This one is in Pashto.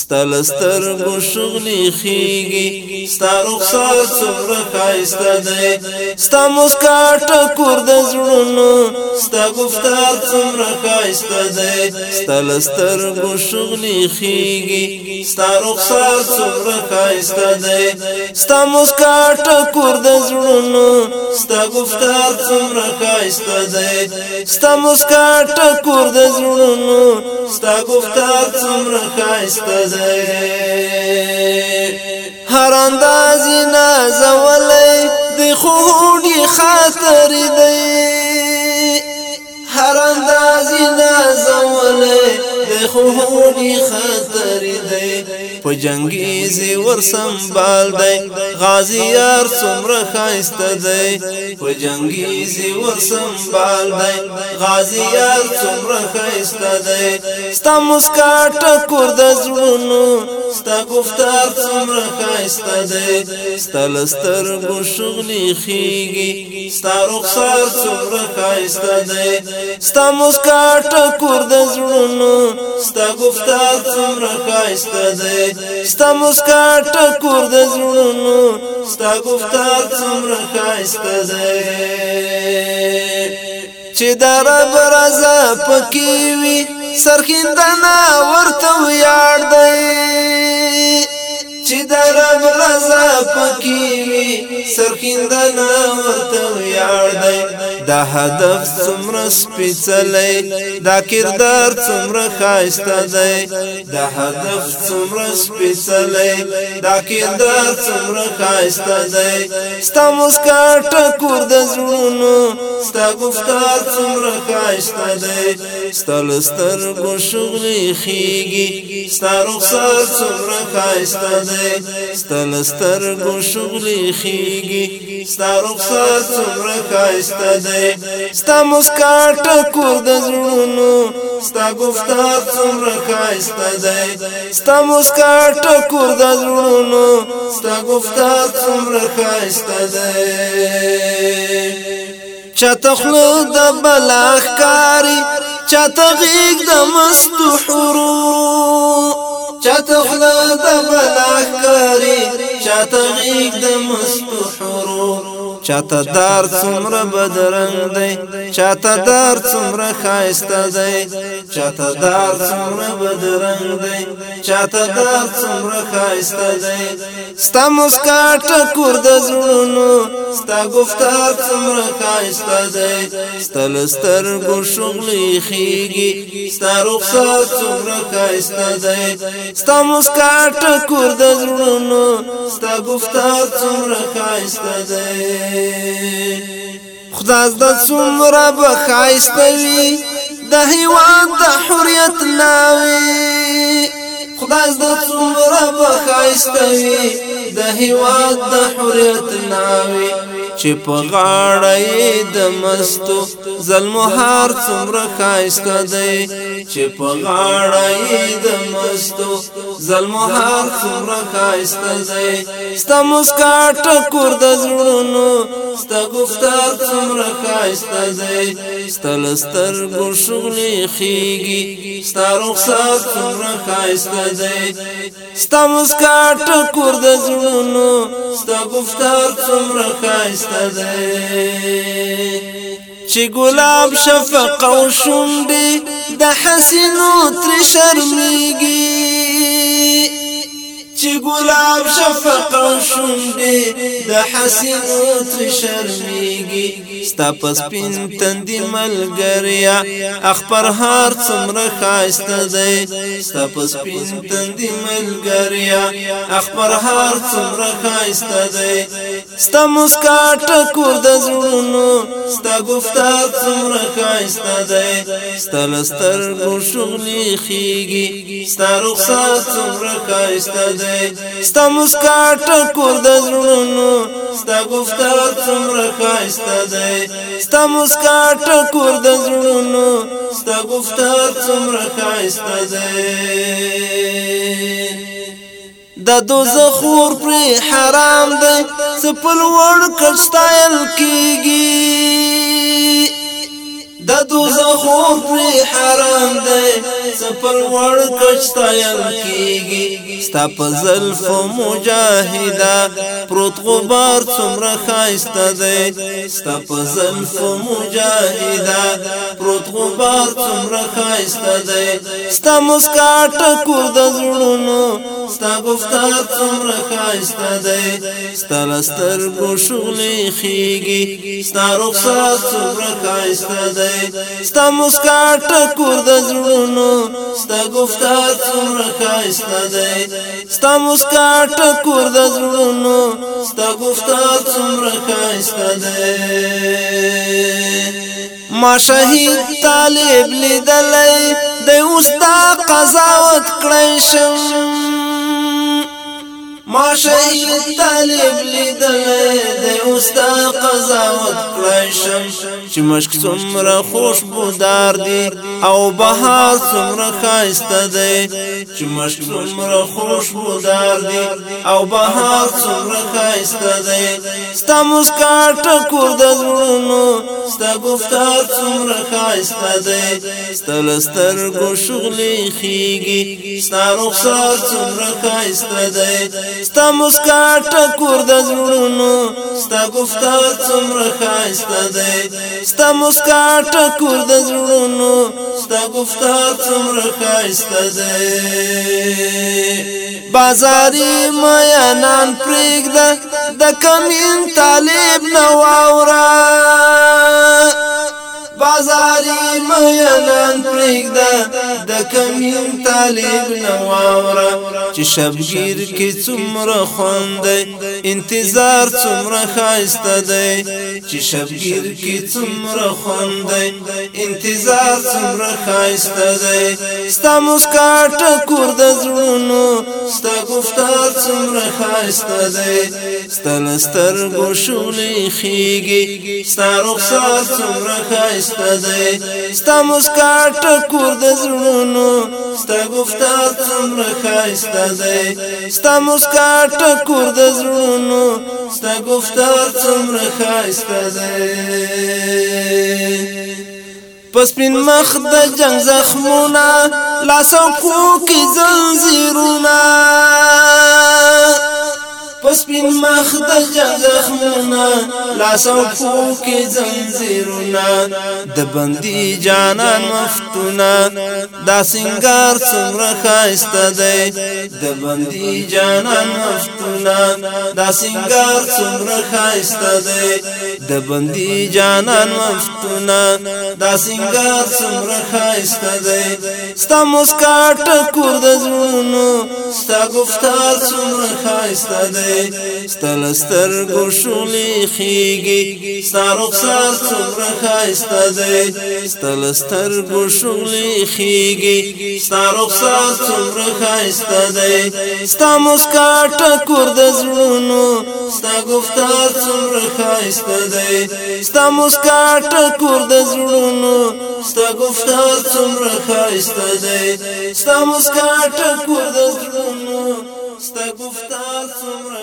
ستل سترګو شغلی خيږي ستا رخصار څومره خایسته دی ستا مسکا ټکور د زړونو ستا گفتار څومره خایسته دی ستل سترګو شغلی خيږي ستا رخصار څومره خایسته دی ستا مسکا ټکور د زړونو ستا گفتار څومره خایسته دی ستا مسکا ټکور د زړونو ستا گفتار څومره خاسته زری هر انداز نازولې د خوډي خاطر دی هر انداز نازولې خونی خطر دی په جنگی زی ور سنبال دی غازی یار څومره خاست دی په جنگی زی ور سنبال دی غازی یار څومره خاست دی ستا مسکا ټکور د زړونو ستا گفتار څومره خایسته دی ستا له سترګو شغلې خیږي ستا رخسار څومره خایسته دی ستا مسکا ټکور د زړونو ستا گفتار څومره خایسته دی ستا مسکا ټکور د زړونو ستا گفتار څومره خایسته دی چې دا رب رضا پکې وي سرګندنا ورته ویاړ دی چې درب رضا پکې وي سرګندنا ورته ویاړ دی دا هدف څومره سپېڅلی دا کردار څومره ښایسته دی دا هدف څومره سپېڅلی دا کردار څومره ښایسته دی ستا مسکا ټکور د زړونو ستا گفتار څومره ښایسته دی ستا له سترګو شغلې خیږي ستا رخسار څومره ښایسته دی ستا له سترګو شغلې خیږي ستا رخسار څومره ښایسته دی ستا مسکا ټکور د زړونو ستا گفتار څومره ښایسته دی ستا مسکا ټکور د زړونو ستا گفتار څومره ښایسته دی چتخلو د بلاخ کاری چتغیق د مست حرو چتخلو د بلاخ کاری چتغیق د مست چاته دار څومره بدرنګ دی چاته دار څومره خایسته دی چاته دار څومره بدرنګ دی چاته دار څومره خایسته دی ستا مسکا ټکور د زړونو ستا گفتار څومره خایسته دی ستا لستر ګو شغلې خيږي ستا رخصت څومره خایسته دی ستا مسکا ټکور د زړونو ستا گفتار څومره خایسته دی خدا زده څومره به ښایسته وي د هیواد د حریت ناوي خدا زده څومره به ښایسته وي د هیواد د حریت ناوي چې په غاړه د مستو زلمو هار څومره خایسته دی چې په غاړه د مستو زلمو هار څومره خایسته دی ستا مسکا ټکور د زړونو ستا گفتار څومره ښایسته دی ستا له سترګو شغلې خیږي ستا رخسار څومره ښایسته دی ستا مسکا ټکور د زړونو ستا گفتار څومره ښایسته دی چې ګلاب شفق او شونډې د حسینو تر شرمېږي چې ګلاب شفق او شوندې د حسین تر شرمېږي ستا پس پین تندې ملګریا اخبر هر څومره خاسته دی ستا پس پین تندې ملګریا اخبر هر څومره خاسته دی ستا مسکا ټکور د زړونو ستا گفتار څومره خاسته دی ستا لستر ګو شغلې خيږي ستا رخصت څومره خاسته دی دی ستا مسکا ټکور د زړونو ستا گفتار څومره ښایسته دی ستا مسکا ټکور د زړونو ستا گفتار څومره ښایسته دی د دوزخ ور پر حرام دی سپل وړ کښتایل پر ور کشتایل کیږي ستا په زلف مجاهدا پروت غبار څومره خاسته دی ستا په زلف مجاهدا پروت غبار څومره خاسته دی ستا مسکا ټکور د زړونو ستا گفتار څومره ښایسته دی ستا له سترګو شغلې خیږي ستا رخسار څومره ښایسته دی ستا مسکا ټکور د زړونو ستا گفتار څومره ښایسته دی ستا مسکا ټکور د زړونو ستا گفتار څومره ښایسته دی ما شهید طالب لیدلې د استاد قضاوت کړی شم ما شهید طالب لیدلې د اوستا قضاوت کړی شم چې مشک څومره خوشبودار دی او بهار څومره خاسته دی چې مشک څومره خوشبو دار دی او بهار څومره ښایسته دی ستا مسکا ټکور د زړونو ستا گفتار څومره ښایسته دی ستا له سترګو شغلې خیږي ستا رخسار څومره ښایسته دی ستا مسکا ټکور د زړونو ستا گفتار څومره ښایسته دی ستا مسکا ټکور د زړونو ستا گفتار څومره ښایسته دی بازاری میانان پرېږده د کمین طالب نه واوره بازاري مینان پرېږده د کمین طالب نواوره چې شبگیر کې څومره خوند انتظار څومره خاسته دی چې شبگیر کې څومره خوند انتظار څومره خاسته دی ستا مسکا ټکور د زړونو ستا گفتار څومره خاسته دی ستل ستر ګوشولې خيږي ستارو خسار څومره خاسته دی ستا مسکا ټکور د زړونو ستا گفتار څومره خاسته دی ستا مسکا ټکور د زړونو ستا گفتار څومره خاسته دی پسپین مخ د جنگ زخمونه لاسو کو کی زنجیرونه پس بین مخ د جزخنا لاس او خو کې زنجیرنا د بندي جانان مفتونا دا سنگار څومره خاسته دی د بندي جانان مفتونا دا سنگار څومره خاسته دی د بندي جانان مفتونا دا سنگار څومره خاسته دی ستا مسکا ټکور د زړونو ستا گفتار څومره خاسته دی دی ستل سترګو شولې خيږي ستارو سر څومره خاسته دی ستل سترګو شولې خيږي ستارو سر څومره خاسته دی ستا مسکا ټکور د زړونو ستا گفتار څومره خاسته دی ستا مسکا ټکور د زړونو ستا گفتار څومره خاسته دی ستا مسکا ټکور د زړونو ستا گفتار څومره